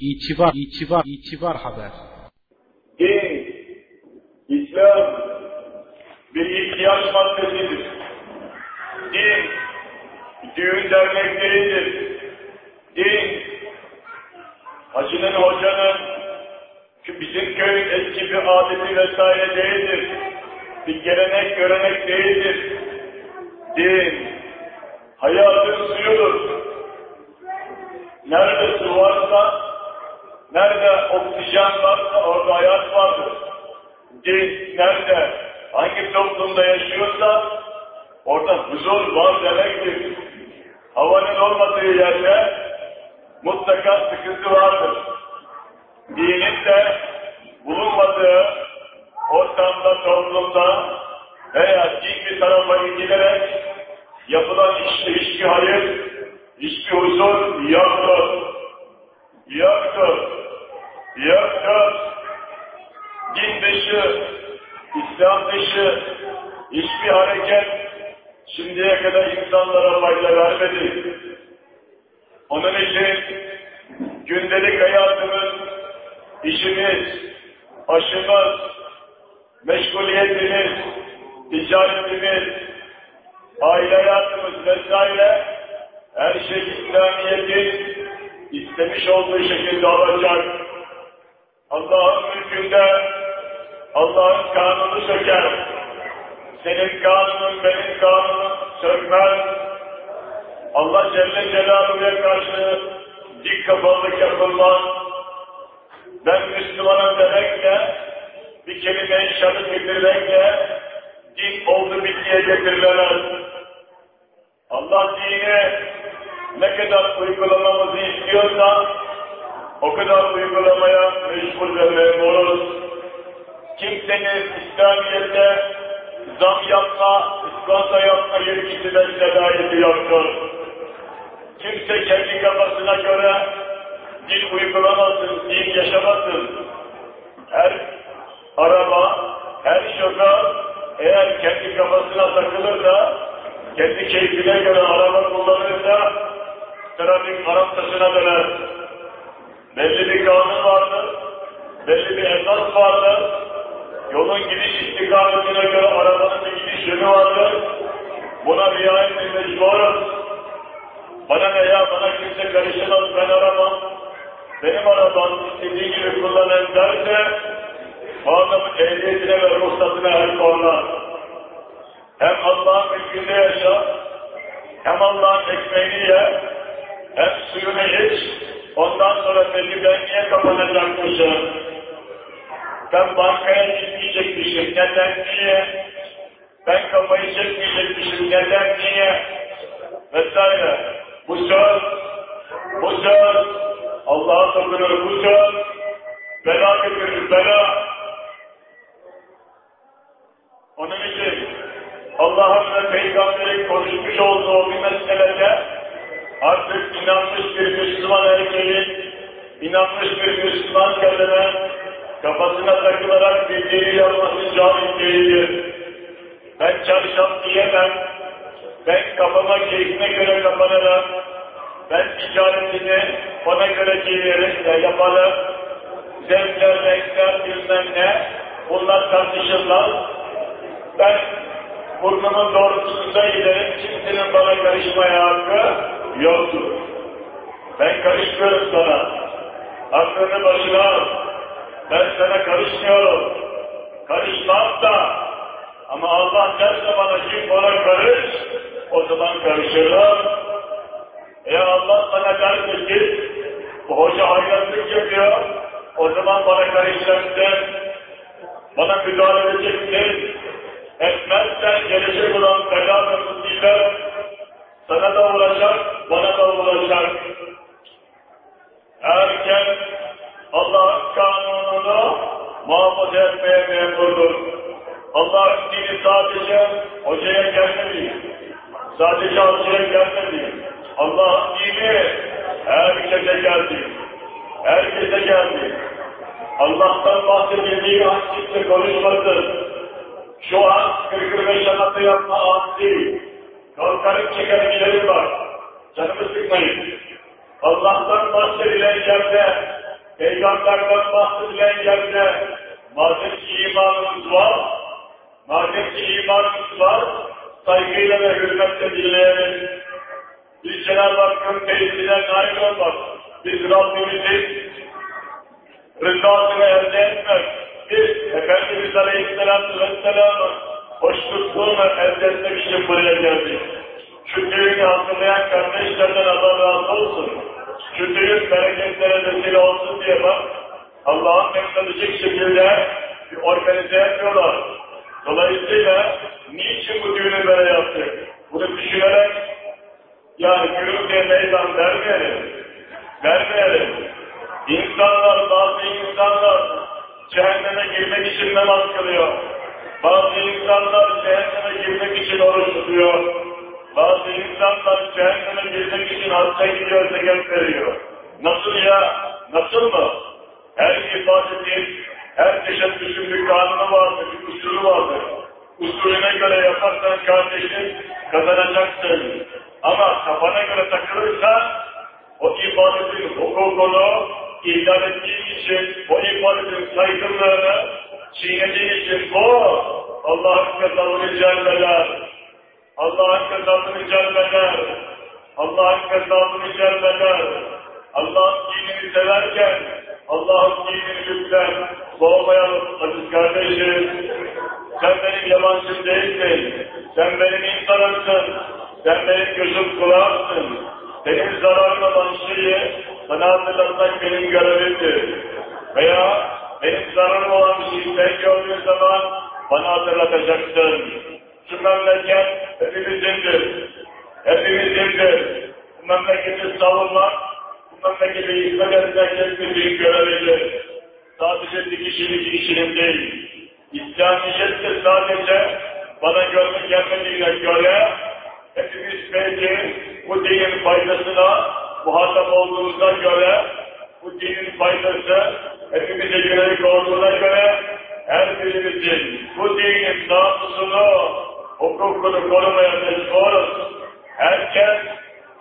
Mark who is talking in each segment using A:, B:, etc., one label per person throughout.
A: İtibar, itibar, itibar haber.
B: Din, İslam bir ihtiyaç maddesidir. Din, düğün dernek değildir. Din, hacının, hocanın, bizim köyün eski bir adeti vesaire değildir. Bir gelenek, görenek değildir. Din, hayatın suyudur. Nerede su varsa, nerede oksijen varsa orada hayat vardır. Din nerede, hangi toplumda yaşıyorsa orada huzur var demektir. Havanın olmadığı yerde mutlaka sıkıntı vardır. Dinin de bulunmadığı ortamda, toplumda veya din bir tarafa gidilerek yapılan işte hiçbir hayır, hiçbir huzur yoktur. Yoktur. Yoktur. Din dışı, İslam dışı hiçbir hareket şimdiye kadar insanlara fayda vermedi. Onun için gündelik hayatımız, işimiz, aşımız, meşguliyetimiz, ticaretimiz, aile hayatımız vesaire her şey İslamiyet'in istemiş olduğu şekilde olacak. Allah'ın mülkünde Allah'ın kanunu söker. Senin kanunun, benim kanunum sökmez. Allah Celle Celaluhu'ya karşı dik kafalılık yapılmaz. Ben Müslümanım demekle, bir kelime-i şahit getirmekle din oldu bittiye getirilemez. Allah dini ne kadar uygulamamızı istiyorsa o kadar uygulamaya meşgul ve memuruz. Kimsenin İslamiyet'te zam yapma, iskonto yapma yetkisi ve sedayeti yoktur. Kimse kendi kafasına göre din uygulamasın, din yaşamasın. Her araba, her şoför eğer kendi kafasına takılır da kendi keyfine göre araba kullanırsa trafik Arap taşına döner. Belli bir kanun vardır, belli bir esas vardır. Yolun gidiş istikametine göre arabanın bir gidiş yönü vardır. Buna riayet mecburuz. Bana ne ya, bana kimse karışamaz, ben aramam. Benim arabam istediği gibi kullanın derse, bu adamın ehliyetine ve ruhsatına el korlar. Hem Allah'ın mülkünde yaşa, hem Allah'ın ekmeğini ye, hem suyunu iç, ondan sonra peki ben niye kapanacakmışım? Ben bankaya gitmeyecekmişim, neden niye? Ben kafayı çekmeyecekmişim, neden niye? Vesaire. Bu söz, bu söz, Allah'a tapınır bu söz, bela getirir, bela. Onun için Allah'ın ve Peygamber'in konuşmuş olduğu bir meselede artık inanmış bir Müslüman erkeğin, inanmış bir Müslüman kadına kafasına takılarak bildiğini yapması caiz değildir. Ben çalışan diyemem, ben kafama keyfine göre kapanırım, ben ticaretini ona göre giyerek de yaparım, zevkler, renkler, bilmem ne, bunlar tartışırlar. Ben burnumun doğrultusunda giderim, kimsenin bana karışmaya hakkı yoktur. Ben karışmıyorum sana. Aklını başına. Ben sana karışmıyorum. Karışmam da. Ama Allah derse bana kim bana karış, o zaman karışırım. Eğer Allah sana derse ki, bu hoca hayranlık yapıyor, o zaman bana karışacaksın, bana müdahale edeceksin, etmezsen gelecek olan bela ve musibet sana da olacak, bana da olacak. Erken Allah'ın kanununu muhafaza etmeye memurdur. Allah'ın dini sadece hocaya gelmedi. Sadece hocaya gelmedi. Allah'ın dini herkese geldi. Herkese geldi. Allah'tan bahsedildiği kimse konuşmasın. Şu an kırkır ve şanatı yapma an değil. Kalkarıp çeker giderim var. Canımı sıkmayın. Allah'tan bahsedilen yerde Peygamberden bahsedilen yerde madem ki imanımız var, madem ki imanımız var, saygıyla ve hürmetle dinleyelim. Biz Cenab-ı Hakk'ın teyzinden nail olmak, biz Rabbimizin rızasını elde etmek, biz Efendimiz Aleyhisselatü Vesselam'ın hoşnutluğunu elde etmek için buraya geldik. Şu düğünü hatırlayan kardeşlerden Allah razı olsun. Şu düğün bereketlere vesile olsun diye bak, Allah'ın memnunacak şekilde bir organize yapıyorlar. Dolayısıyla niçin bu düğünü böyle yaptık? Bunu düşünerek yani gürültüye meydan vermeyelim. Vermeyelim. İnsanlar, bazı insanlar cehenneme girmek için namaz kılıyor. Bazı insanlar cehenneme girmek için oruç tutuyor. Bazı insanlar cehenneme girmek için hasta gidiyor, zekat veriyor. Nasıl ya? Nasıl mı? Her ibadetin, her teşebbüsün bir kanunu vardır, bir usulü vardır. Usulüne göre yaparsan kardeşim kazanacaksın. Ama kafana göre takılırsan o ibadetin hukukunu ihlal ettiğin için, o ibadetin saygınlığını çiğnediğin için bu Allah'ın kazanını celbeler. Allah'ın kazanını celbeler. Allah'ın kazanını celbeler. Allah'ın dinini severken Allah'ın dinini lütfen soğumayalım aziz kardeşim. Sen benim yabancım değilsin. Sen benim insanımsın. Sen benim gözüm kulağımsın. Benim zararım olan şeyi sana hatırlatmak benim görevimdir. Veya benim zararım olan bir şeyi sen gördüğün zaman bana hatırlatacaksın. Şu memleket hepimizindir. Hepimizindir. Bu memleketi savunmak, bu memleketi hizmet etmek hepimizin görevidir. Sadece bir kişinin, bir kişinin değil. İslamiyet de sadece bana görme gelmediğine göre hepimiz belki bu dinin faydasına muhatap olduğumuza göre bu dinin faydası hepimize yönelik olduğuna göre her birimizin bu dinin namusunu, hukukunu korumaya mecburuz. Herkes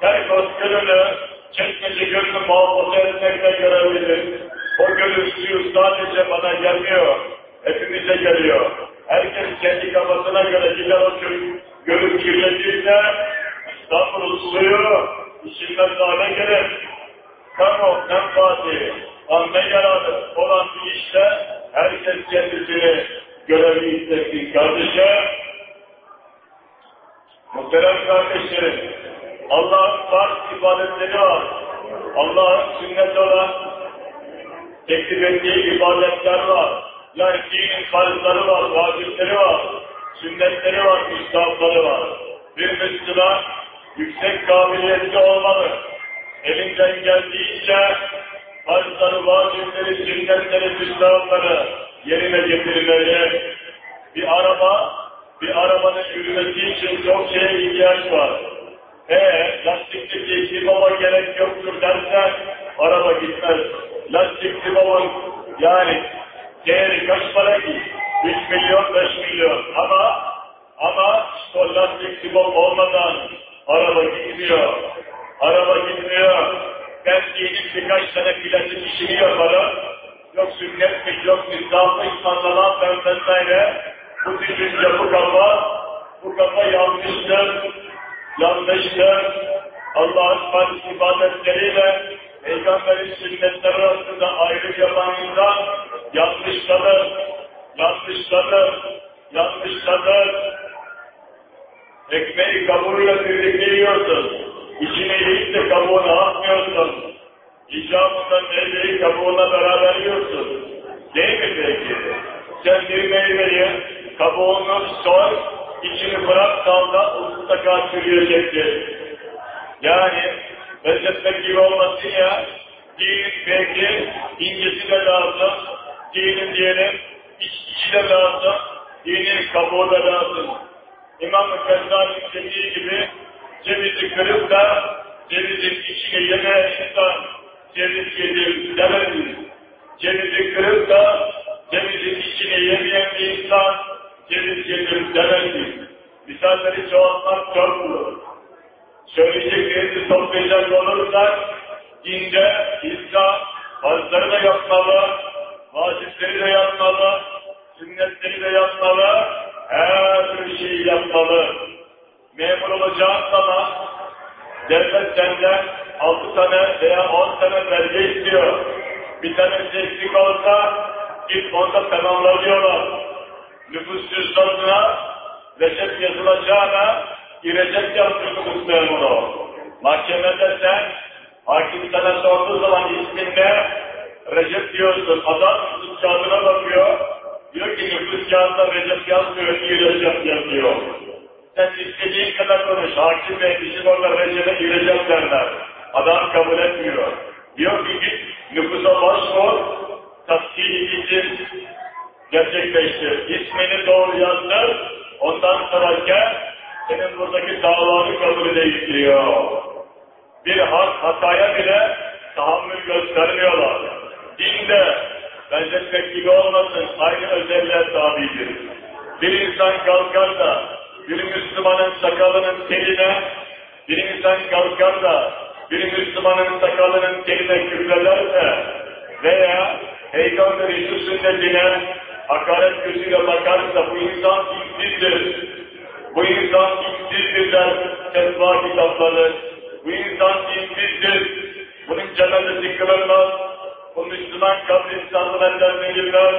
B: her gönlünü, çekmece gönlünü muhafaza etmekle görevlidir. O gönül suyu sadece bana gelmiyor, hepimize geliyor. Herkes kendi kafasına göre gider o gönül kirletirse, İstanbul suyu işinden hale gelir. Kamu menfaati, amme yararı olan bir işte herkes kendisini görevi hissetsin kardeşim. Muhterem kardeşlerim, Allah'ın farz ibadetleri var. Allah'ın sünnet olan teklif ettiği ibadetler var. Yani dinin farzları var, vacipleri var, sünnetleri var, müstahapları var. Bir Müslüman yüksek kabiliyetli olmalı. Elinden geldiğince farzları, vacipleri, sünnetleri, müstahapları yerine getirmeli. Bir araba, bir arabanın yürümesi için çok şeye ihtiyaç var. Eğer lastikli iklimama gerek yoktur dersen araba gitmez. Lastikli baba yani değeri kaç para ki? 3 milyon, 5 milyon. Ama ama işte o lastik sibop olmadan araba gitmiyor. Araba gitmiyor. Ben diyelim birkaç tane platin işini yaparım. Yok sünnetmiş, yok müstahapmış, anlamam ben vesaire. Bu düşünce, bu kafa, bu kafa yanlıştır. Yanlıştır. Allah'ın farz ibadetleriyle Peygamberin sünnetleri arasında ayrım yapan insan yanlışladır, yanlışladır, yanlışladır. Ekmeği kabuğuyla birlikte yiyorsun. İçine yiyip de kabuğunu atmıyorsun. İcabında meyveyi kabuğuna beraber yiyorsun. Değil mi peki? Sen bir meyveyi kabuğunu soy, içini bırak dalda mutlaka çürüyecektir. Yani benzetmek gibi olmasın ya, dinin belki incesi de lazım, dinin diyelim iç içi de lazım, dinin kabuğu da lazım. İmam-ı Kezzali'nin dediği gibi cevizi kırıp da cevizin içine yemeyen insan ceviz yedim demedi. Cevizi kırıp da cevizin içine yemeyen bir insan ceviz yedim demedi. Misalleri çoğaltmak çok olur. Söyleyeceklerimizi toplayacak olursak dinde, İslam, farzları da yapmalı, vacipleri de yapmalı, sünnetleri de yapmalı, her şeyi yapmalı. Memur olacağın zaman devlet senden altı tane veya on tane belge istiyor. Bir tanesi eksik olsa ilk onda tamamlanıyorlar. Nüfus cüzdanına reçet yazılacağına girecek yazdırdı memuru. Mahkemede sen hakim sana sorduğu zaman isminde Recep diyorsun. Adam nüfus kağıdına bakıyor. Diyor ki nüfus kağıdında Recep yazmıyor, iyi Recep yazıyor. Sen istediğin kadar konuş. Hakim Bey bizim orada Recep'e gireceğim derler. Adam kabul etmiyor. Diyor ki git nüfusa başvur, tasdil için gerçekleştir. İsmini doğru yazdır, ondan sonra gel, senin buradaki davanı kabul değiştiriyor. Bir hak hataya bile tahammül göstermiyorlar. Dinde benzetmek gibi olmasın, aynı özelliğe tabidir. Bir insan kalkar da bir Müslümanın sakalının teline, bir insan kalkar da bir Müslümanın sakalının teline küfrederse veya Peygamberin şu sünnetine hakaret gözüyle bakarsa bu insan dinsizdir. Bu insan dinsizdir der fetva kitapları. Bu insan dinsizdir. Bunun cenneti kılınmaz. Bu Müslüman kabristan edilmez.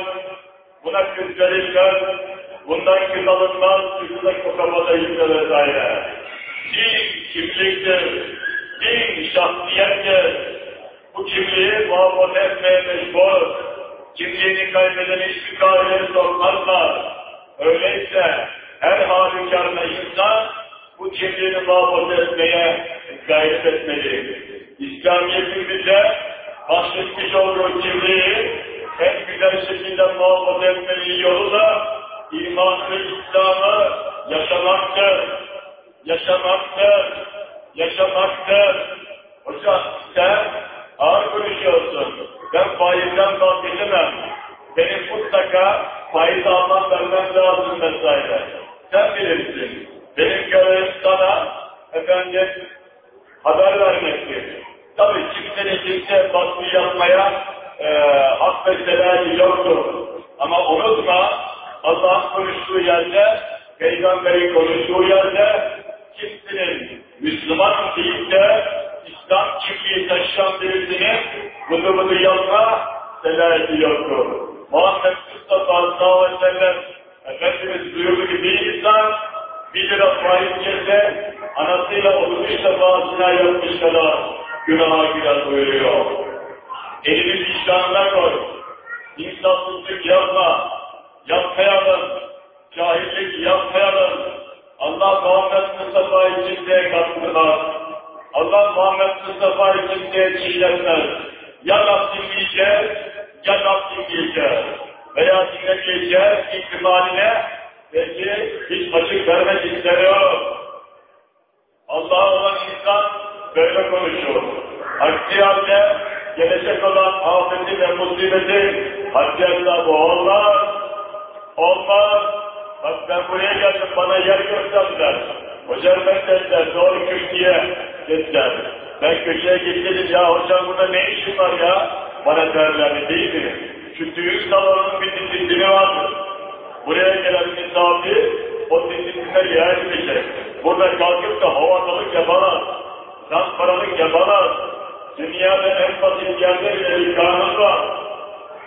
B: Buna küfredilmez. Bundan kız alınmaz. Üstüne kokamada yükle vesaire. Din kimliktir. Din şahsiyettir. Bu kimliği muhafaza etmeye mecbur. Kimliğini kaybeden hiçbir kaideye sokmazlar. Öyleyse her halükarda insan bu kimliğini muhafaza etmeye gayret etmeli. İslamiyet'in bize bahsetmiş olduğu kimliği en güzel şekilde muhafaza etmenin yolu da imanı ve İslam'ı yaşamaktır. Yaşamaktır. Yaşamaktır. Hocam sen ağır konuşuyorsun. Ben faizden bahsedemem. Benim mutlaka faiz almam vermem lazım vesaire. Sen bilirsin. Benim görevim sana efendim haber vermektir. Tabii kimsenin kimse baskı yapmaya e, hak ve yoktur. Ama unutma Allah'ın konuştuğu yerde, Peygamber'in konuştuğu yerde kimsenin Müslüman deyip de İslam kimliği taşıyan birisinin bunu bunu yapma selali yoktur. Muhammed Mustafa sallallahu aleyhi ve sellem Efendimiz buyurdu ki bir insan bir lira faiz yese anasıyla 33 defa zina yapmış kadar günaha girer buyuruyor. Elini vicdanına koy. İnsafsızlık yapma. Yapmayalım. Cahillik yapmayalım. Allah Muhammed Mustafa için de kattılar. Allah Muhammed Mustafa için de çiğlenmez. Ya Rabbim diyeceğiz, ya Rabbim diyeceğiz. Veya dinlemeyeceğiz ihtimaline belki hiç açık vermek istemiyor. Allah olan insan böyle konuşuyor. Aksi halde gelecek olan afeti ve musibeti haddi hesabı olmaz. Olmaz. Bak ben buraya geldim bana yer gösterdiler. Hocam ben dediler doğru köşeye dediler. Ben köşeye gittim ya hocam burada ne işin var ya? Bana derlerdi değil mi? Şu düğün salonunun bir disiplini vardır. Buraya gelen misafir o disipline riayet Burada kalkıp da havatalık yapamaz. Zamparalık yapamaz. Dünyada en basit bile bir kanun var.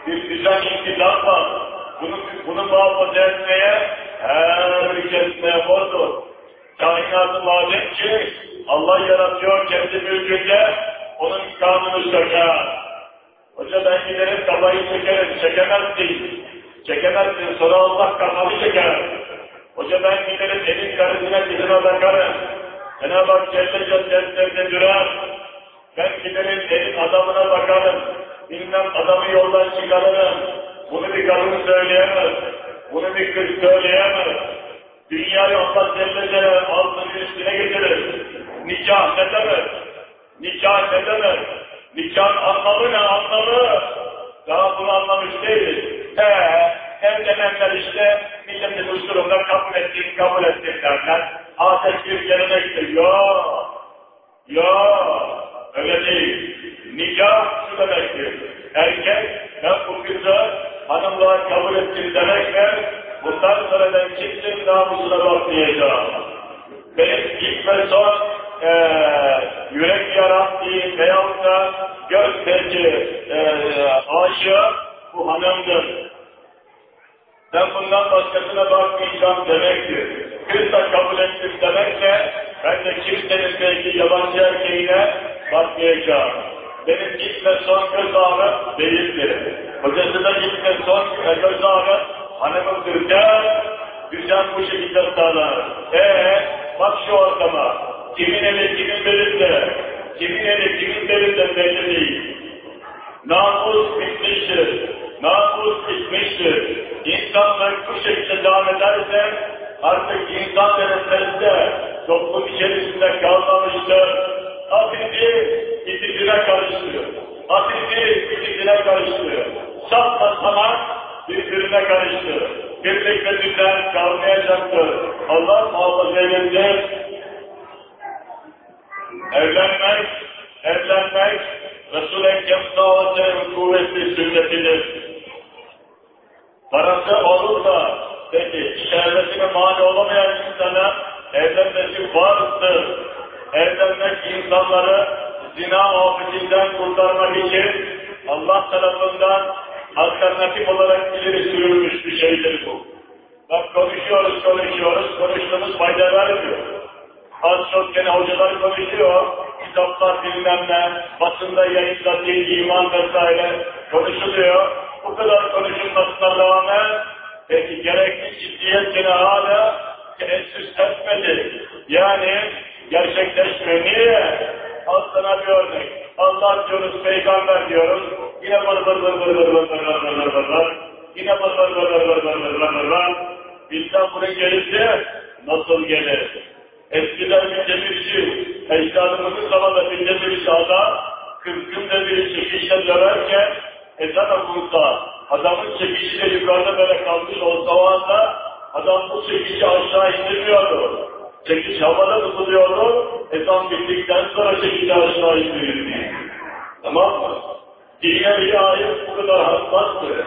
B: Bir düzen iktidar var. Bunu, bunu muhafaza etmeye herkes memurdur. Kainatı madem ki Allah yaratıyor kendi mülkünde onun kanunu söker. Hoca ben giderim kafayı çekerim, çekemezsin. Çekemezsin, sonra Allah kafanı çeker. Hoca ben giderim elin karısına dizine bakarım. Cenab-ı Hak Celle Celle durar. Ben giderim elin adamına bakarım. Bilmem adamı yoldan çıkarırım. Bunu bir kadın söyleyemez. Bunu bir kız söyleyemez. Dünyayı Allah Celle Celle altının üstüne getirir. Nikah ne demek? Nikah ne demek? Nikah anlamı ne anlamı? Daha bunu anlamış değiliz. Eee evlenenler işte milletin huzurunda kabul ettik, kabul ettik derler. Adet bir gelenektir. Yok. Yok. Öyle değil. Nikah şu demektir. Erkek, ben bu kızı hanımlığa kabul ettim demekle bundan sonra ben kimsenin namusuna bakmayacağım. Benim ve son e, yürek diyeyim veyahut da göz peki e, aşığı bu hanımdır. Ben bundan başkasına bakmayacağım demektir. Kız da kabul ettim demekle ben de kimsenin belki yabancı erkeğine bakmayacağım. Benim ve son göz ağrım değildir. Hocası da ilk ve son göz ağrım hanımımdır der, düzen bu şekilde sağlar. Eee bak şu ortama, kimin eli kimin belinde, kimin eli kimin belinde belli değil. Namus bitmiştir, namus bitmiştir. İnsanlar bu şekilde devam ederse artık insan derecesinde toplum içerisinde kalmamıştır. Afifi iticine karıştırıyor. Afifi iticine karıştırıyor. Sapla saman birbirine karıştı. Birlik ve düzen kalmayacaktır. Allah muhafaza eylesin. Evlenmek, evlenmek Resul-i Ekrem sallallahu kuvvetli sünnetidir. Parası olur da peki şehvetine mani olamayan insana evlenmesi varsın. Evlenmek insanları zina muhabbetinden kurtarmak için Allah tarafından alternatif olarak ileri sürülmüş bir şeydir bu. Bak konuşuyoruz, konuşuyoruz, konuştuğumuz fayda vermiyor. Az çok gene hocalar konuşuyor, kitaplar bilmem ne, basında yayınladığı iman vesaire konuşuluyor. Bu kadar konuşulmasına rağmen peki gerekli ciddiyet gene hala teessüs etmedi. Yani gerçekleşmiyor. Niye? Al sana bir örnek. Allah diyoruz, peygamber diyoruz. Yine vır vır vır vır vır vır vır vır vır vır vır. Yine vır vır vır vır vır vır vır vır vır. Bizden bunun gelirse nasıl gelir? Eskiden bir demirci, ecdadımızın zamanında bir demirci adam, kırkın demirci çekişle döverken ezan okunsa, adamın çekişi de yukarıda böyle kalmış olsa o anda, adam bu çekişi aşağı indirmiyordu. Çekiş havada tutuluyordu, ezan bittikten sonra çekişi aşağı indirildi. Tamam mı? Dine bir ayet bu kadar hassastır.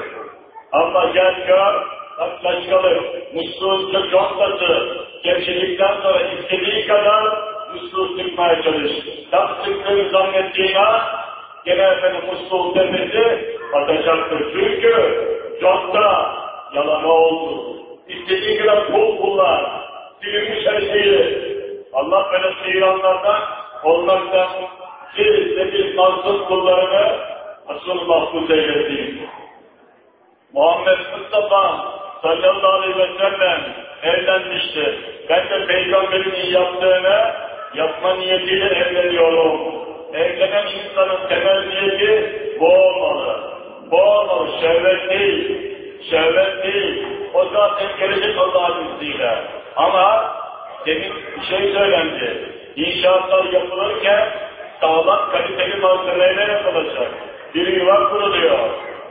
B: Ama gel gör, bak başkalı, musluğun contası, gevşedikten sonra istediği kadar musluğu sıkmaya çalış. Tam sıktığını zannettiğin an, gene efendim musluğun tepesi atacaktır. Çünkü conta yalama oldu. İstediği kadar pul kullar, silinmiş her şeyi. Allah böyle seyranlardan olmaktan siz de bir mansız kullarını asıl mahfuz eylesin. Muhammed Mustafa sallallahu aleyhi ve sellem evlenmişti. Ben de peygamberin yaptığını yapma niyetiyle evleniyorum. Evlenen insanın temel niyeti bu olmalı. Bu olmalı, şehvet değil. Şehvet değil. O zaten gelecek Allah'ın izniyle. Ama demin bir şey söylendi. İnşaatlar yapılırken sağlam kaliteli malzemeyle yapılacak. Bir yuva kuruluyor.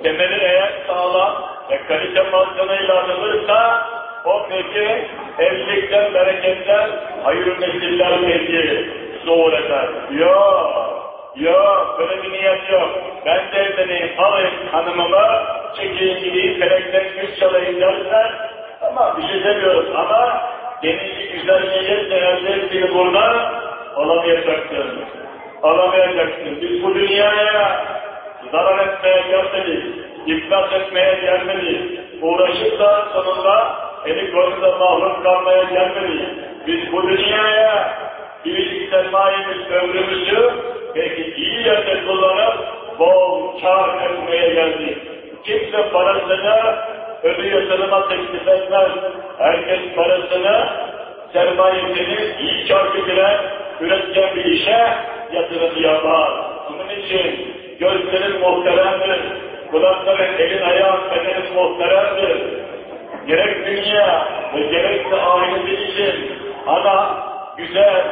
B: Temeli eğer sağlam ve kalite malzemeyle alınırsa o peki evlilikten, bereketten hayır nesiller peki zuhur eder. Yok, yok, böyle bir niyet yok. Ben de evleneyim, alayım hanımımı, çekeyim gideyim, felekten güç çalayım dersen, ama bir şey demiyoruz ama denizli güzel niyetle elde ettiğini burada alamayacaksın. Alamayacaksın. Biz bu dünyaya zarar etmeye gelmedik, iflas etmeye gelmedik. Uğraşıp da sonunda eli kolunda mahrum kalmaya gelmedik. Biz bu dünyaya biricik sermayemiz ömrümüzü peki iyi yerde kullanıp bol kar etmeye geldik. Kimse parasını öbür yatırıma teklif etmez. Herkes parasını, sermayesini iyi kar getiren, üretken bir işe yatırım yapar. Bunun için gözlerin muhteremdir, kulakların, elin ayağın, bedenin muhteremdir. Gerek dünya ve gerekse ahireti için ana güzel,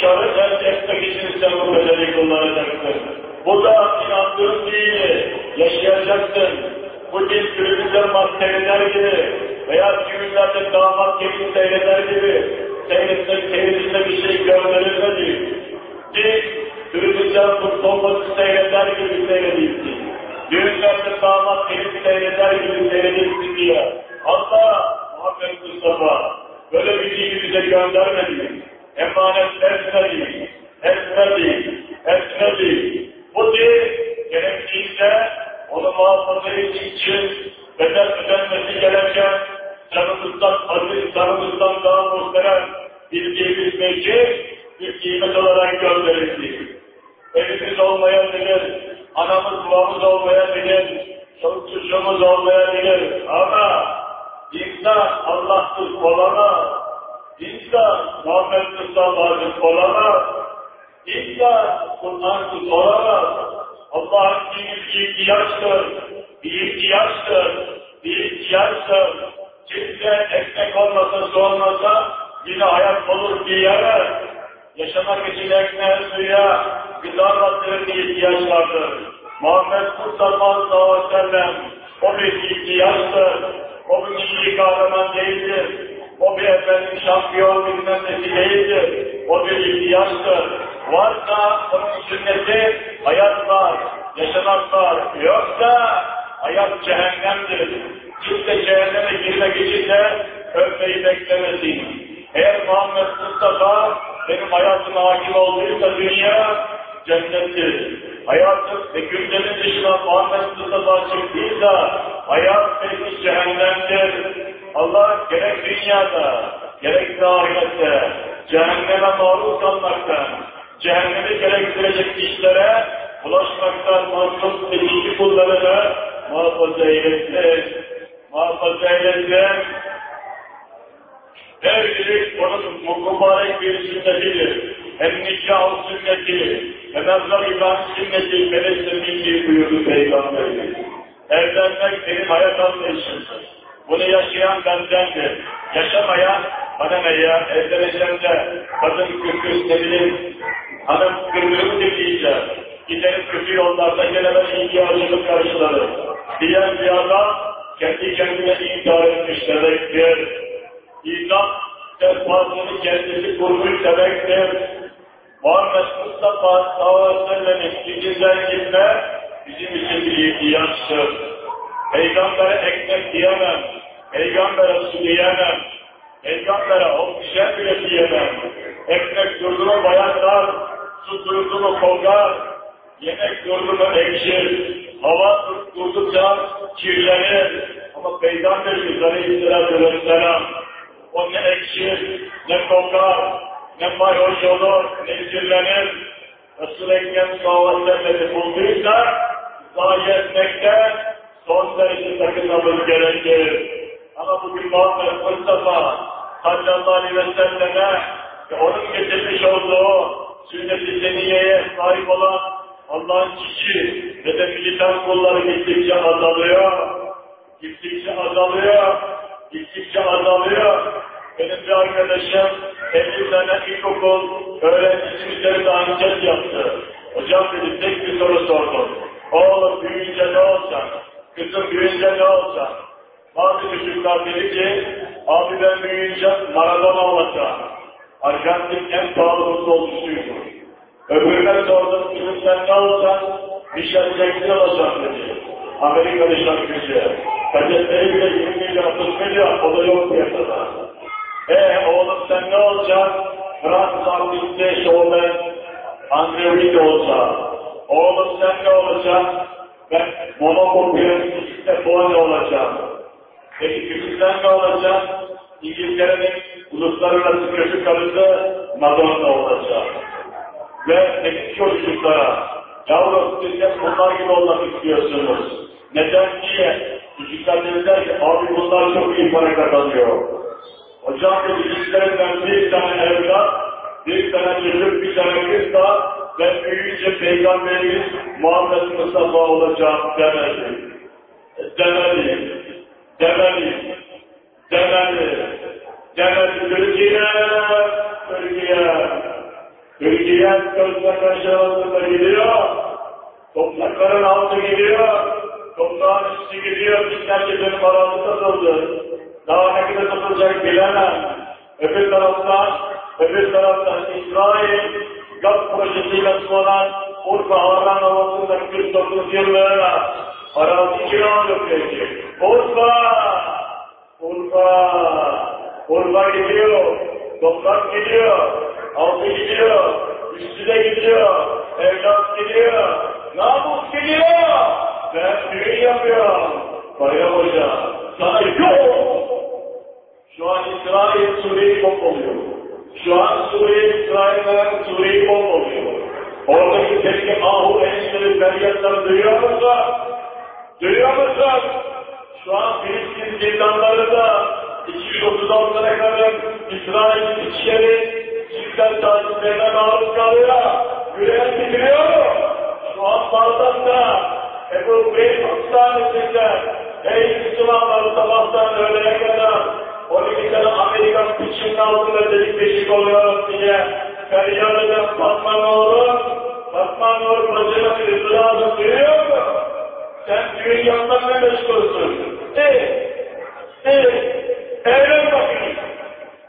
B: karı elde etmek için sen bu bedeli kullanacaksın. Bu da inandığın dini yaşayacaksın. Bu din tribünler maskeler gibi veya düğünlerde damat gelin seyreder gibi seyretmek seyretinde bir şey gönderilmedi. Din tribünler futbolması seyreder gibi seyredildi. Düğünlerde damat gelip seyreder gibi seyredilsin diye. Allah Muhammed Mustafa böyle bir dini bize göndermedi. Emanet etmedi. Etmedi. Etmedi. Bu din gerektiğinde onu muhafaza için bedel ödenmesi gereken canımızdan aziz, canımızdan daha muhterem bildiğimiz mevki bir kıymet olarak gönderildi. Evimiz olmayabilir, anamız babamız olmayabilir, çoluk çocuğumuz olmayabilir ama insan Allahsız olamaz. İnsan Muhammed Mustafa'sız olamaz. İnsan Kur'ansız olamaz. Allah'ın bir ihtiyaçtır. Bir ihtiyaçtır. Bir ihtiyaçtır. Kimse ekmek olmasa su olmasa yine hayat olur diyemez. Yaşamak için ekmeğe suya, gıda maddelerine ihtiyaç vardır. Muhammed Mustafa sallallahu aleyhi o bir ihtiyaçtır. O bir milli kahraman değildir. O bir efendim şampiyon bilmem nesi değildir. O bir ihtiyaçtır. Varsa onun sünneti hayat var, yaşamak var. Yoksa hayat cehennemdir. Kimse cehenneme girmek için de ölmeyi beklemesin. Eğer Muhammed Mustafa benim hayatıma hakim olduysa dünya cennettir. Hayatım ve gündemin dışına Mustafa çıktıysa hayat belki cehennemdir. Allah gerek dünyada, gerek de ahirette cehenneme maruz kalmaktan, cehennemi gerektirecek işlere bulaşmaktan mahkum edici kullarını muhafaza eylesin. Muhafaza eylesin. Evlilik onun mübarek bir sünnetidir. Hem nikah sünneti, hem evlat iman sünneti, melek bildiği buyurdu Peygamberimiz. Evlenmek benim hayat anlayışımdır. Bunu yaşayan bendendir. Yaşamayan ne ya evleneceğim de kadın kürkü sevilir, hanım kürkü dileyeceğim. Giderim kötü yollarda gelemez ihtiyacını karşılarım. Diyen bir adam kendi kendine intihar etmiş İdam sefasını kendisi kurmuş demektir. Muhammed Mustafa sallallahu aleyhi ve sellem'in izinden gitme bizim için bir ihtiyaçtır. Peygamber'e ekmek diyemem, Peygamber'e su diyemem, Peygamber'e o pişer bile diyemem. Ekmek durdu mu bayatlar, su durdu mu kokar, yemek durdu mu ekşir, hava durdukça kirlenir. Ama Peygamberimiz Aleyhisselatü Vesselam o ne ekşir, ne kokar, ne mayhoş olur, ne kirlenir. Resul-i Ekrem sallallahu bulduysa, zayi etmekte son derece sakınmamız gerekir. Ama bugün Muhammed Mustafa sallallahu aleyhi ve ve onun getirmiş olduğu sünnet-i seniyeye sahip olan Allah'ın kişi ve de militan kulları gittikçe azalıyor. Gittikçe azalıyor. Gittikçe azalıyor. Benim bir arkadaşım 50 tane ilkokul öğrencisi üzerinde anket yaptı. Hocam dedi tek bir soru sordum. Oğlum büyüyünce ne olacak? Kızım büyüyünce ne olacak? Bazı çocuklar dedi ki, abi ben büyüyünce Maradona olacağım. Arjantin en pahalı futbolcusuydu. Öbürüne sordum, kızım sen ne olacaksın? Michel Jackson olacağım dedi. Amerikalı şarkıcı. Gazetleri bile 20 milyon, 30 milyon, o da yok piyasada. Ee oğlum sen ne olacaksın? Fransız artiste, şovmen, Andre Witt olsa. Oğlum sen ne olacaksın? Ben Monaco piyanististe Boğaz olacağım. Peki küçükten ne olacak? İngiltere'nin uluslararası köşk karısı Madonna olacak. Ve peki çocuklara, yavrum siz hep bunlar gibi olmak istiyorsunuz. Neden diye? Çocuklar dediler ki, abi bunlar çok iyi para kazanıyor. Hocam dedi, İngiltere'den bir tane evlat, bir tane çocuk, bir tane kız da ve büyüyünce Peygamberimiz Muhammed Mustafa olacağım demedi. Demedi. Demedi. Demedi. Demedi. Türkiye, Türkiye. Türkiye gözle karşılaştığında gidiyor. Toprakların altı gidiyor. Toprağın üstü gidiyor. Binlerce benim aramı satıldı. Kadar satılacak bilemem. Öbür taraftan, öbür taraftan İsrail, GAP projesiyle sunan Urfa Harran Havası'nda 49 yıllığına Arazi kiralık peki. Urfa! Urfa! Urfa gidiyor. Toprak gidiyor. Altı gidiyor. Üstü de gidiyor. Evlat gidiyor. Namus gidiyor. Ben düğün yapıyorum. Bayram Hoca. Sana yok. Şu an İsrail Suriye'yi bombalıyor. Şu an Suriye, İsrail'den Suriye'yi bombalıyor. Oradaki tepki ahu enişleri feryatları duyuyor musun? Duyuyor musun? Şu an Filistin zindanları da 236'na kadar İsrail içeri cidden tacizlerine maruz kalıyor. Yüreğe titriyor. Şu an Bağdat'ta Ebu Bey hastanesinde ey Müslümanlar sabahtan öğleye kadar 12 tane Amerikan piçinin altında delik deşik oluyor diye feryat eden Fatma Nur'un Fatma Nur bacına bir ısrarını duyuyor mu? Sen düğün yapmakla meşgulsün. Ey! Ey! Eğlen bakayım.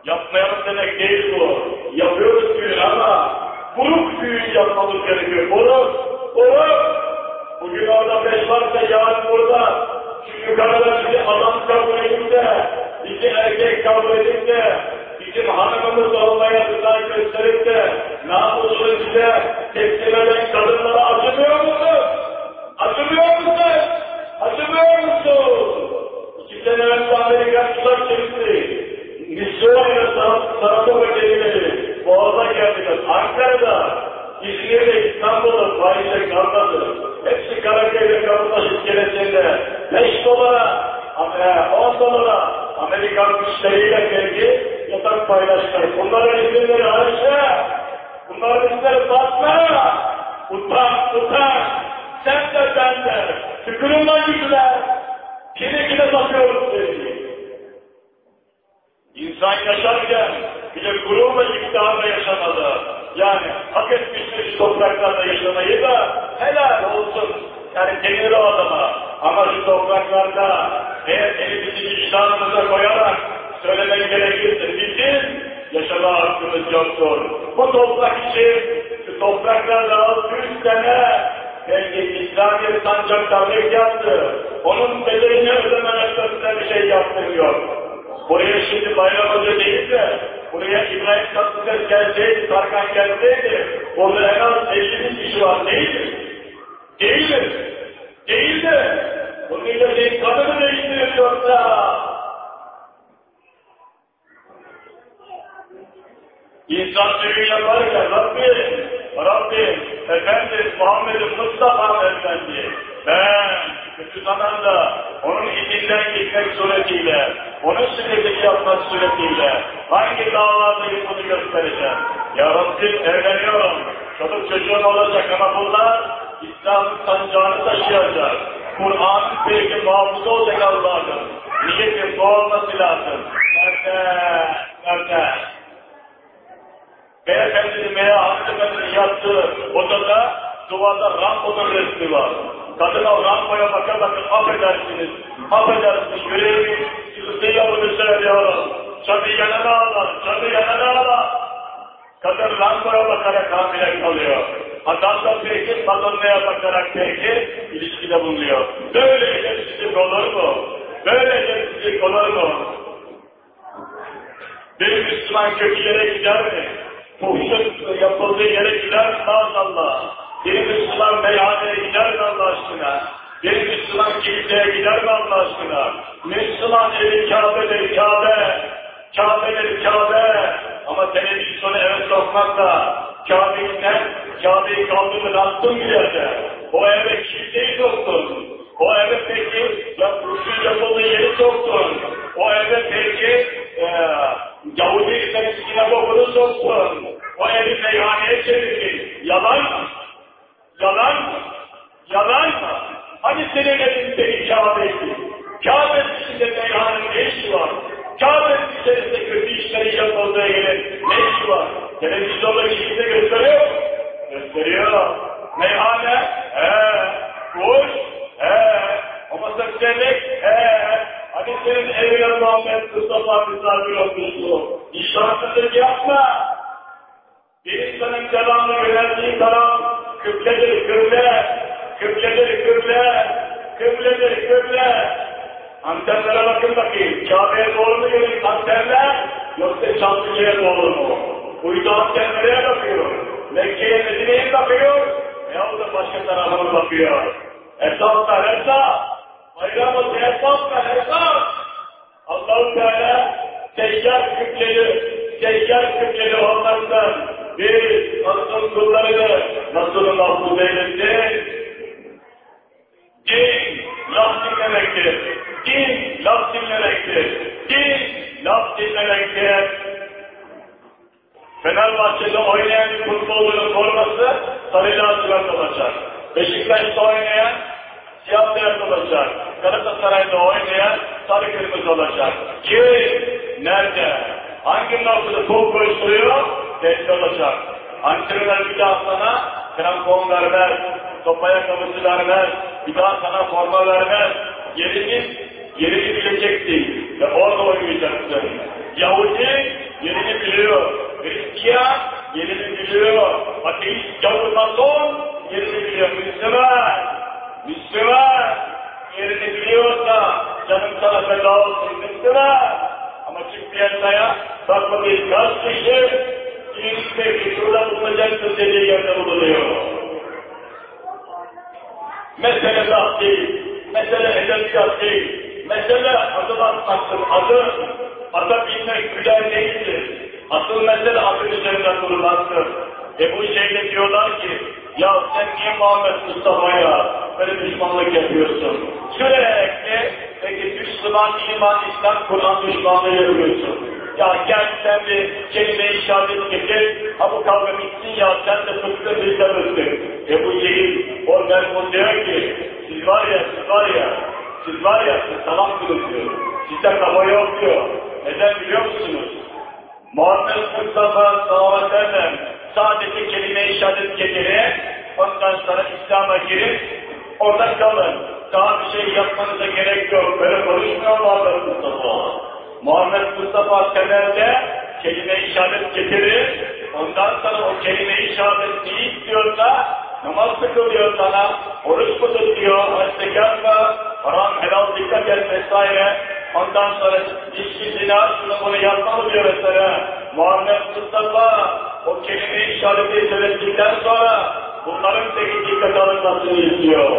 B: Yapmayalım demek değil bu. Yapıyoruz düğün ama buruk düğün yapmamız gerekiyor. Buruk! Buruk! Bugün orada beş varsa yarın burada. Şu yukarıda bizi adam de, bizi erkek kabul edip de, bizim hanımımız olmaya rıza gösterip de, namusunu bize teslim eden kadınlara acımıyor musun? Acımıyor musun? Acımıyor musun? İki sene önce Amerikan tuzak çekti. Missouri'ye Saratoga gemileri Boğaz'a geldiler. Ankara'da, İzmir'de, İstanbul'da faizle kalmadı. Hepsi Karaköy'de kalmış iskelesinde. 5 dolara, 10 dolara Amerikan müşteriyle geldi, yatak paylaştılar. Bunların isimleri Ayşe, bunların isimleri Fatma. Utan, utan. Sen de ben de. Tükürün lan güçler. Kine kine bakıyoruz dedi. İnsan yaşarken bir de gurur ve iktidarla yaşamalı. Yani hak etmiştir şu topraklarda yaşamayı da helal olsun. Yani denir o adama. Ama şu topraklarda eğer elimizi vicdanımıza koyarak söylemek gerekirse bizim yaşama hakkımız yoktur. Bu toprak için şu topraklarda 600 sene belki İslamiyet sancaktarlık yaptı. Onun bedelini ödememek bir şey yaptım yok. Buraya şimdi Bayram Hoca değil de, buraya İbrahim Tatlıses gelseydi, Tarkan gelseydi, orada en az 50 bin kişi var değil mi? Değil mi? Değil de, milletin kanını değiştirir yoksa. İnsan düğün yaparken Rabbim, Rabbim, Efendim Muhammed Mustafa Efendi, ben kötü zamanda onun izinden gitmek suretiyle, onun sünnetini yapmak suretiyle hangi dağlardayım bunu göstereceğim. Ya Rabbim evleniyorum, çocuk çocuğum olacak ama bunlar İslam'ın sancağını taşıyacak. Kur'an'ın belki muhafızı olacak Allah'ım. Niyetin bu olması lazım. Nerede? Nerede? Beyefendinin veya hanımefendinin yattığı odada duvarda Rambo'nun resmi var. Kadın o Rambo'ya baka bakın affedersiniz, affedersiniz yüreğimi sıkıntıyalımı söylüyorum. Çatı yanına alın, çatı yanına alın. Kadın Rambo'ya bakarak hamile kalıyor. Adam da peki kadınlığa bakarak peki ilişkide bulunuyor. Böyle edepsizlik olur mu? Böyle edepsizlik olur mu? Bir Müslüman kökülere gider mi? Fuhşun yapıldığı yere gider mi maazallah? Bir Müslüman meyhaneye gider mi Allah aşkına? Bir Müslüman kiliseye gider mi Allah aşkına? Müslüman evi Kabe'dir Kabe. Kabe'dir Kabe. Ama televizyonu eve sokmakla Kabe'den Kabe'yi kaldırır attın bir yerde. O eve kiliseyi soktun. O eve peki ya Rus'un yapıldığı yeri soktun. O eve peki e, Yahudi sinagogunu soktun. O evi meyhaneye çevirdin. Yalan mı? Yalan mı? Yalan mı? Hani senin evin seni Kabe'ydi? Kabe'nin içinde meyhanenin ne işi var? Kabe'nin içerisinde kötü işlerin yapıldığı yerin ne işi var? Televizyonda kimse gösteriyor mu? Gösteriyor. Meyhane, he, kuş, he, homoseksüellik, he, hani senin evine Muhammed Mustafa misafir olmuştu. İştahsızlık yapma. Bir insanın devamlı yöneldiği taraf kıbledir kıble, kıbledir kıble, Kıbledir, kıble. Antenlere bakın bakayım. Kabe'ye doğru mu gelir antenler? Yoksa Çamlıca'ya doğru mu? Uydu anten nereye bakıyor? Mekke'ye, Medine'ye mi bakıyor? Yahut da başka tarafa mı bakıyor? Esas ver, esas. Bayramı esas ver, esas. Allah-u Teala seyyar küpleli, seyyar küpleli olmaktan bir nasıl kullarını nasıl mahfuz eylesin? Din laf dinlemektir. Din laf dinlemektir. Fenerbahçe'de oynayan bir futbolcunun forması sarı lacivert olacak. Beşiktaş'ta oynayan siyah beyaz olacak. Galatasaray'da oynayan sarı kırmızı olacak. Kim? Nerede? Hangi noktada top koşturuyor? Belli olacak. Antrenör bir daha sana krampon vermez, top ayakkabısı vermez, bir daha sana forma vermez. Yerini, yerini bileceksin ve orada oynayacaksın. Yahudi yerini biliyor. Hristiyan yerini biliyor. Ateist, gavur, mason yerini biliyor. Müslüman, Müslüman yerini biliyorsa canım sana feda olsun Müslüman. Ama çık piyasaya bakma bir kaç kişi iyilik mevki şurada bulunacaksın dediği yerde bulunuyor. Mesele laf değil, mesele edebiyat değil, mesele adı basmaktır, adı, ada bilmek güzel değildir. Asıl mesele adın üzerinden durmaktır. E bu şeyde diyorlar ki, ya sen niye Muhammed Mustafa'ya böyle düşmanlık yapıyorsun? Sürekli, peki Müslüman, iman, İslam, Kur'an düşmanlığı yapıyorsun. Ya gel sen bir kelime-i şehadet getir, ha bu kavga bitsin ya sen de fıskı biz de fıstık. E bu Cehil, o Merkun diyor ki, siz var ya, siz var ya, siz var ya, siz salaksınız diyor. Sizde kafa yok diyor. Neden biliyor musunuz? Muhammed Mustafa sallallahu aleyhi sadece kelime-i şehadet getirir, ondan sonra İslam'a girip orada kalın. Daha bir şey yapmanıza gerek yok. Böyle konuşmuyor Muhammed Mustafa. Muhammed Mustafa temelde kelime-i şehadet getirir, ondan sonra o kelime-i şehadet neyi istiyorsa namaz kılıyor sana, oruç mu tutuyor, zekat mı, haram, helal, dikkat et vesaire. Ondan sonra içki, zina, şunu bunu yapma mı diyor mesela. Muhammed Mustafa o kelime-i şehadeti söyledikten sonra bunların peki dikkat alınmasını istiyor.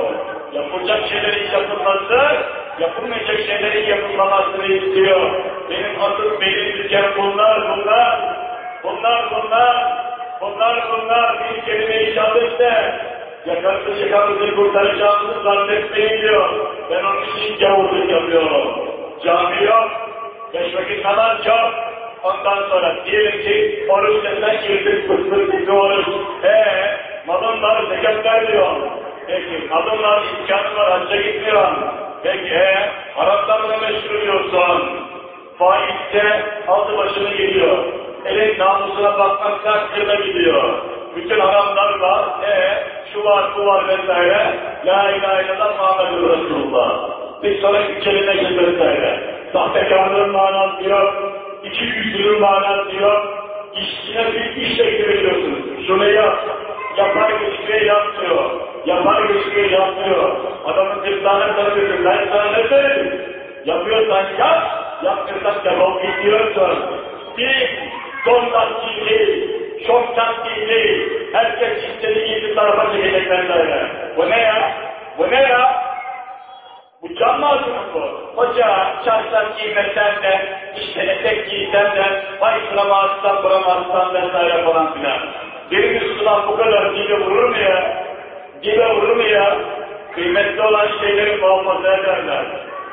B: Yapılacak şeylerin yapılması, yapılmayacak şeylerin yapılmamasını istiyor. Benim asıl benim ülkem bunlar, bunlar, bunlar, bunlar, bunlar, bunlar bir kelime-i şehadette yakamızı yakamızı kurtaracağımızı zannetmeyin diyor. Ben onun için gavurluk yapıyorum. Cami yok, beş vakit namaz yok. Ondan sonra diyelim ki oruç desen girdik fıstık gibi oruç. Eee malın var zekat vermiyor. Peki kadınlar imkanı var hacca gitmiyor. Peki eee Araplarla meşgul ediyorsun. Faizde aldı başını geliyor. Elin namusuna bakmaktan kırma gidiyor. Bütün haramlar var. E şu var bu var vesaire. La ilahe illallah Muhammedur Resulullah. Bir sonraki kelime vesaire. Sahtekarlığın manası yok. İki yüzlülüğün manası yok. İşine bir iş şekli veriyorsunuz. Şunu yap. Yapar ilişkiye yapmıyor. Yapar ilişkiye yapmıyor. Adamın bir tane tanıyorum. Ben sana ne söyleyeyim? Yapıyorsan yap. Yapmıyorsan defol git diyorsun. Bir son taktiği, şok taktiği, herkes istediği gibi tarafa çekecekler böyle. Bu ne ya? Bu ne ya? Mağazı mı bu? Hoca çarşaf giymesen de, işte etek giysen de, vay şurama aslan, burama aslan vesaire falan filan. Bir Müslüman bu kadar dibe vurur mu ya? Dibe vurur mu ya? Kıymetli olan şeyleri muhafaza ederler.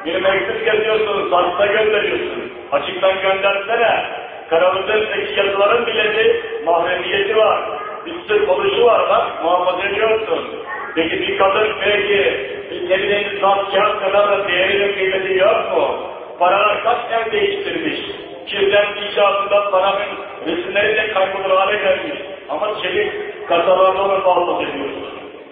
B: Bir mektup yazıyorsun, hasta gönderiyorsun. Açıktan göndersene. Karavüzdeki yazıların bile bir mahremiyeti var. Bir sır oluşu var bak, muhafaza ediyorsun. Peki kadın belki ne bileyim zat kağıt kadar da değeri ve kıymeti yok mu? Paralar kaç ev değiştirmiş. Kirden icadından paranın resimleri de kaybolur hale gelmiş. Ama çelik kasalarla onu muhafaza ediyorsun.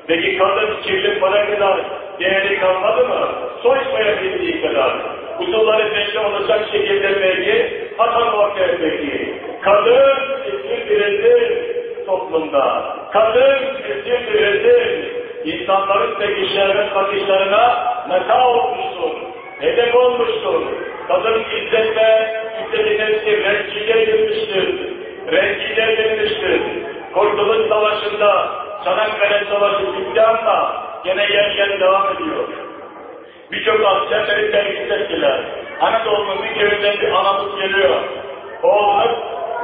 B: Peki kadın kirli para kadar değeri kalmadı mı? Soymayabildiği kadar. Kutuları belli olacak şekilde belki, atar ortaya belki. Kadın esir bir rezil toplumda. Kadın esir bir rezil. İnsanların peki şehvet bakışlarına meta olmuştur, hedef olmuştur. Kadın izzetle, izzetine rencide edilmiştir, rencide edilmiştir. Kurtuluş Savaşı'nda Çanakkale Savaşı ama gene yer yer devam ediyor. Birçok askerleri terhis ettiler. Anadolu'nun bir köyünden bir anamız geliyor. Oğlunu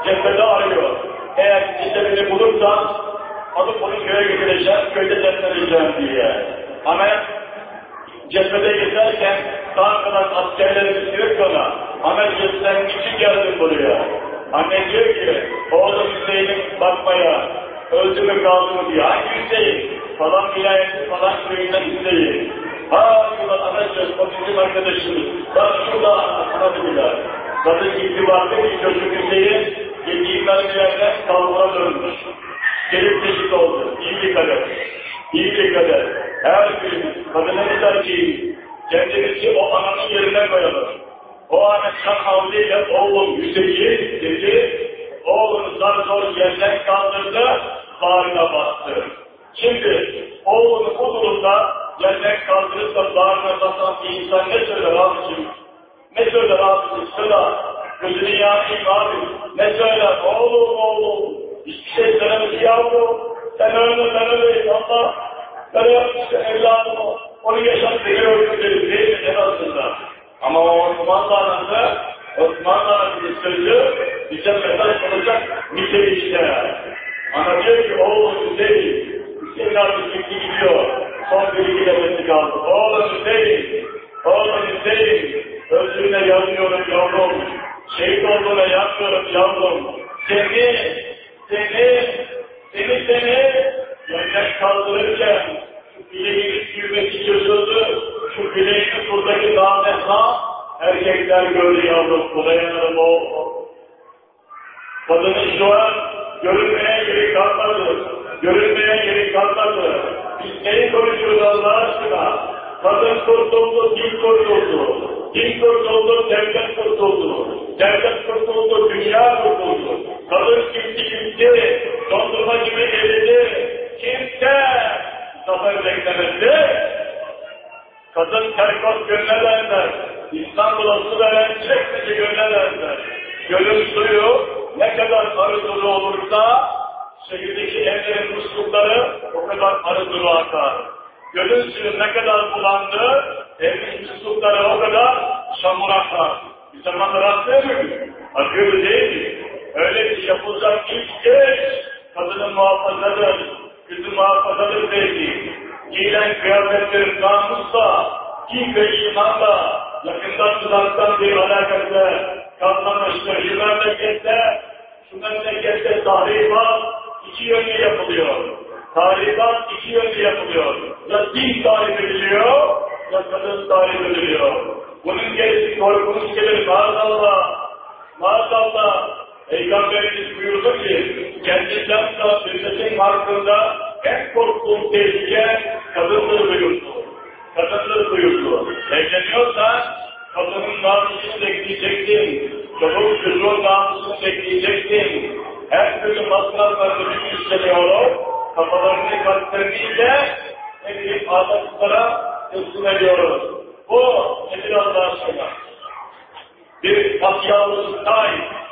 B: cephede arıyor. Eğer cephedini bulursan alıp onu köye götüreceğim, köyde defnedeceğim diye. Ama cephede gezerken sağ kadar askerlerimiz diyor ki ona, Ahmet sen niçin geldin buraya? Anne diyor ki, oğlum Hüseyin'in bakmaya, öldü mü kaldı mı diye. Hangi Hüseyin? Falan vilayeti falan köyünden Hüseyin. Ha diyorlar anacığım, o bizim arkadaşımız. Bak şurada anlatabilirler. Kadın gitti vardı bir çocuk Hüseyin, yediğinden bir yerden kalbura dönmüş. Gelip teşhis oldu. İyi bir kader. İyi bir kader. Her birimiz, kadının erkeği, kendimizi o ananın yerine koyalım. O ana kan havliyle oğlum Hüseyin dedi, oğlunu zar zor yerden kaldırdı, bağrına bastı. Şimdi oğlunu bu durumda yerden kaldırıp da bağrına basan bir insan ne söyler abicim? Ne söyler abicim? Söyle. Gözünü yanayım abi. Ne söyler? Oğlum oğlum. Şey söylemedi yavrum. Sen öyle ben öyleyim Allah. Ben yapmıştı evladımı. Onu yaşattı bir öldürdü değil mi en azından? Ama o Osmanlı'nın Osmanlı'nın sözü bize mesaj olacak nitelikte. Ana diyor ki oğlum Hüseyin, Hüseyin abi gitti gidiyor. Son bir iki devleti kaldı. Oğlum Hüseyin, oğlum Hüseyin, özrüne yazıyorum yavrum. Şehit olduğuna yazıyorum yavrum. Seni, seni, seni seni yerden kaldırırken şu bileğini çözüldü. Şu bileğini buradaki dağınesa erkekler gördü yavrum. Bu dayanırım o. Kadının şu an görünmeye gerek kalmadı. Görünmeye gerek kalmadı. Biz neyi konuşuyoruz Allah aşkına? Kadın kurtuldu, din kurtuldu. Din kurtuldu, devlet kurtuldu. Devlet kurtuldu, dünya kurtuldu. Kadın gitti gitti, dondurma gibi eridi. Kimse zafer beklemedi. Kadın terkos gönderler. İstanbul'a su veren çekmeci gönderler. Gölün suyu ne kadar arı duru olursa şehirdeki evlerin muslukları o kadar arı duru akar. Gölün suyu ne kadar bulandı, evin muslukları o kadar çamur akar. Bir zamanlar atlıyor mu? Akıyor değil mi? Öyle bir yapılacak ilk iş, kadının muhafazadır, kızı muhafazadır belki. Giyilen kıyafetlerin namusla, din ve imanla, yakından uzaktan bir alakasıyla kalmamıştır. Şu memlekette, şu memlekette tahribat iki yönlü yapılıyor. Tahribat iki yönlü yapılıyor. Ya din tahrip ediliyor, ya kadın tahrip ediliyor. Bunun gerisi korkunç gelir. Maazallah, maazallah. Peygamberimiz buyurdu ki, kendinden da ümmetin hakkında en korkunç tehlike kadındır buyurdu. Kadındır buyurdu. Evleniyorsa kadının namusunu bekleyeceksin. Çocuk çocuğun namusunu bekleyeceksin. Her türlü masraflarını bir üstleniyor. Kafalarını kalpleriyle ne bileyim adatlara teslim ediyoruz. Bu nedir Allah aşkına? Bir Asyalısı tay,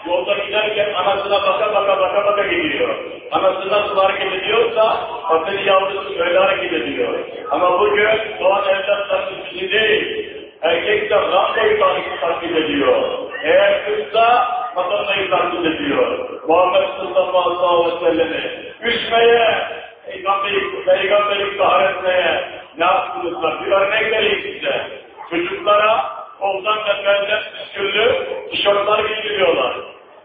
B: yolda giderken anasına baka baka baka baka gidiyor. Anası nasıl hareket ediyorsa, bakın yavrusu öyle hareket ediyor. Ama bugün doğan evlatlarının için değil, erkek de Rambo'yu takip ediyor. Eğer kızsa Madonna'yı takip ediyor. Muhammed sallallahu aleyhi ve sellem'i düşmeye, peygamberi, peygamberi tahar yaptınızlar? Bir örnek vereyim size. Çocuklara koldan ve belden püsküllü tişörtler giydiriyorlar.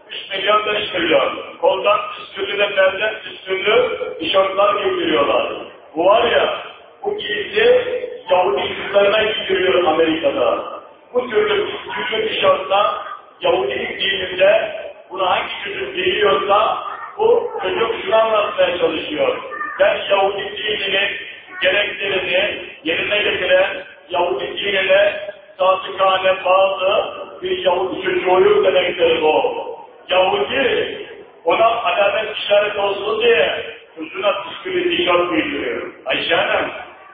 B: 3 milyon 5 milyon. Koldan püsküllü ve belden püsküllü tişörtler giydiriyorlar. Bu var ya, bu giysi Yahudi kızlarına giydiriyor Amerika'da. Bu türlü püsküllü tişörtler Yahudilik dininde bunu hangi çocuk giyiyorsa bu çocuk şunu anlatmaya çalışıyor. Ben Yahudi dininin gereklerini yerine getiren Yahudi dinine sadıkane bağlı bir Yahudi çocuğuyum demektir bu. Yahudi ona alamet işaret olsun diye çocuğuna püskülü tişört giydiriyor. Ayşe Hanım,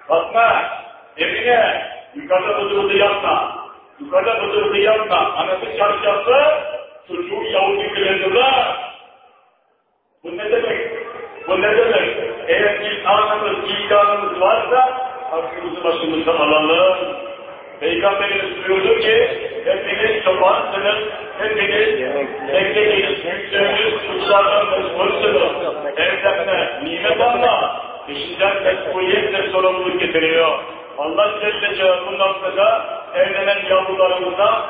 B: bakma evine Yukarıda bıdırdı yapma. Yukarıda bıdırdı yapma. Anası çarşaflı, çocuğu Yahudi kılındılar. Bu ne demek? Bu ne demek? Eğer imanımız, imanımız varsa aklımızı başımıza alalım. Peygamberimiz buyurdu ki hepiniz çobansınız, hepiniz evdeniz, büyükleriniz, kutlarlarınız, hırsınız. Evlenme, nimet ama peşinden mesuliyetle sorumluluk getiriyor. Allah Celle Celaluhu bu noktada evlenen yavrularımıza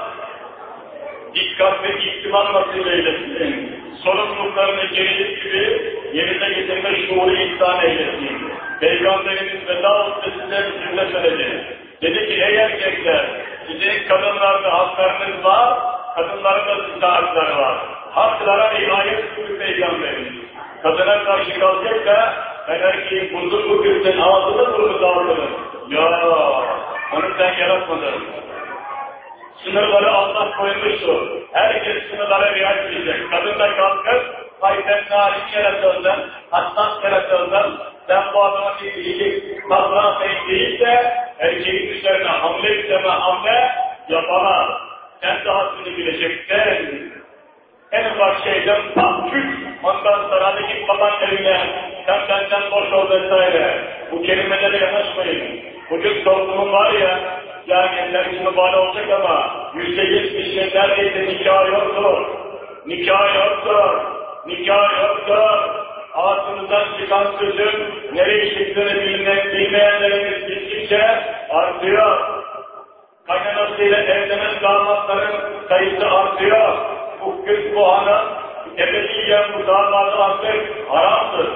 B: dikkat ve ihtimam nasip eylesin. Sorumluluklarını gerekli gibi yerine getirme şuuru ihsan eylesin. Peygamberimiz veda hutbesinde bir cümle söyledi. Dedi ki ey erkekler, sizin kadınlarda haklarınız var, kadınların da sizde hakları var. Haklara riayet kılıyor Peygamberimiz. Kadına karşı kalacak da ben erkeğin buldur bu gülden ağzını burnunu davranırım. Ya, onu sen yaratmadın. Sınırları Allah koymuştur. Herkes sınırlara riayet edecek. Kadın da kalkıp, ay sen narin yaratıldın, hassas yaratıldın, sen bu adama bir iyilik, kazan değil de erkeğin üzerine hamle isteme hamle yapamaz. Sen daha seni bileceksin. En ufak şeyden mahkûk, ondan sonra hadi git baban evine, sen benden boş ol vesaire. Bu kelimelere yanaşmayın. Bugün toplumun var ya, yani nefsine bağlı olacak ama yüzde yetmişin neredeyse nikah yoktur. Nikah yoktur. Nikah yoktur. Ağzınızdan çıkan sözün nereye çıktığını bilmek, bilmeyenlerimiz gittikçe artıyor. Kaynanasıyla evlenen damatların sayısı artıyor. Bu kız bu hanım ebediyen bu damadı artık haramdır.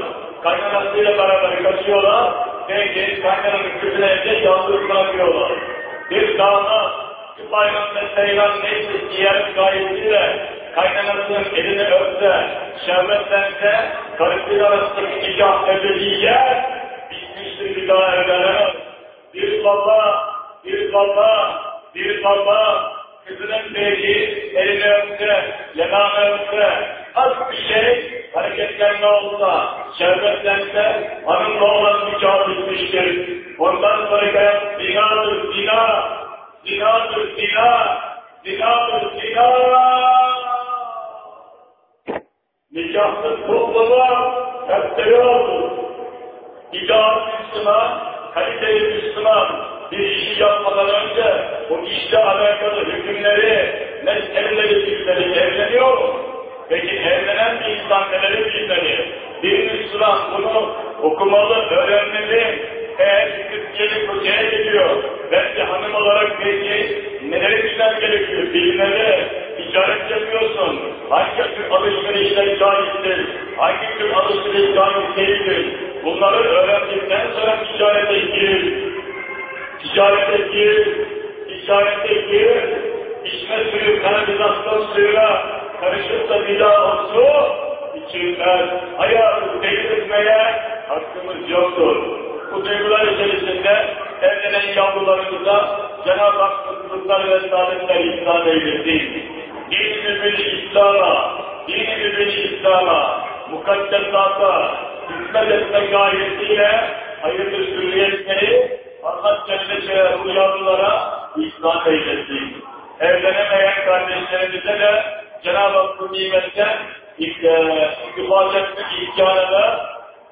B: Kaynanasıyla beraber kaçıyorlar genç kaynananın kızını evde yalnız bırakıyorlar. Bir şu bayram ve seyran neyse diğer gayesiyle kaynanasının elini öpse, şerbetlense, karısıyla arasındaki nikah ebediyen bitmiştir bir daha evlenemez. Bir baba, bir baba, bir baba kızının beyi elini öpse, yanağını öpse, az bir şey hareketlenme olsa, şerbetlense hanımla olan nikah bitmiştir. Ondan sonra zinadır, zina, zinadır, zina, zinadır, zina. Nikahsız topluma testere oldu. İdeal Müslüman, kaliteli Müslüman bir işi yapmadan önce o işle alakalı hükümleri, meseleleri bilmeli, evleniyor? Peki evlenen bir insan neleri bilmeli? Bir Müslüman bunu okumalı, öğrenmeli. Eğer gelip kocaya geliyor, bence hanım olarak peki neleri bilmem gerekiyor? Bilmeli, ticaret yapıyorsun. Hangi tür alışverişler caizdir? Hangi tür alışveriş caiz değildir? Bunları öğrendikten sonra ticarete gir. Ticarete gir. Ticarete gir. İçme suyu kanalizasyon suyuna karışıp da su içilmez. Hayatı devretmeye hakkımız yoktur. Bu duygular içerisinde evlenen yavrularımıza Cenab-ı Hak mutluluklar ve saadetler ihsan eylesin. Din mübini İslam'a, din mübini İslam'a, mukaddesata, hizmet etme gayesiyle hayırlı sürriyetleri Allah Celle Celaluhu yavrulara ihsan eylesin. Evlenemeyen kardeşlerimize de Cenab-ı Hakk'ın nimetten iktifat etmek imkanını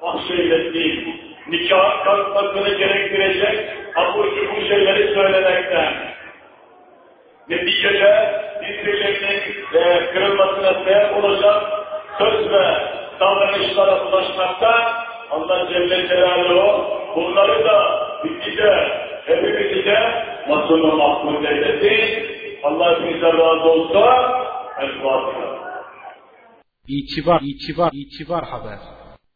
B: bahşeylesin. Nikah kalkmasını gerektirecek abur cubur şeyleri söylemekten, neticede birbirlerinin e, kırılmasına sebep olacak söz ve davranışlara ulaşmakta Allah Celle Celaluhu bunları da bize, hepimizi de masunu mahmud eylesin. Allah hepimize razı olsun. El-Fatiha.
A: İtibar, itibar, itibar haber.